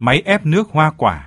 máy ép nước hoa quả.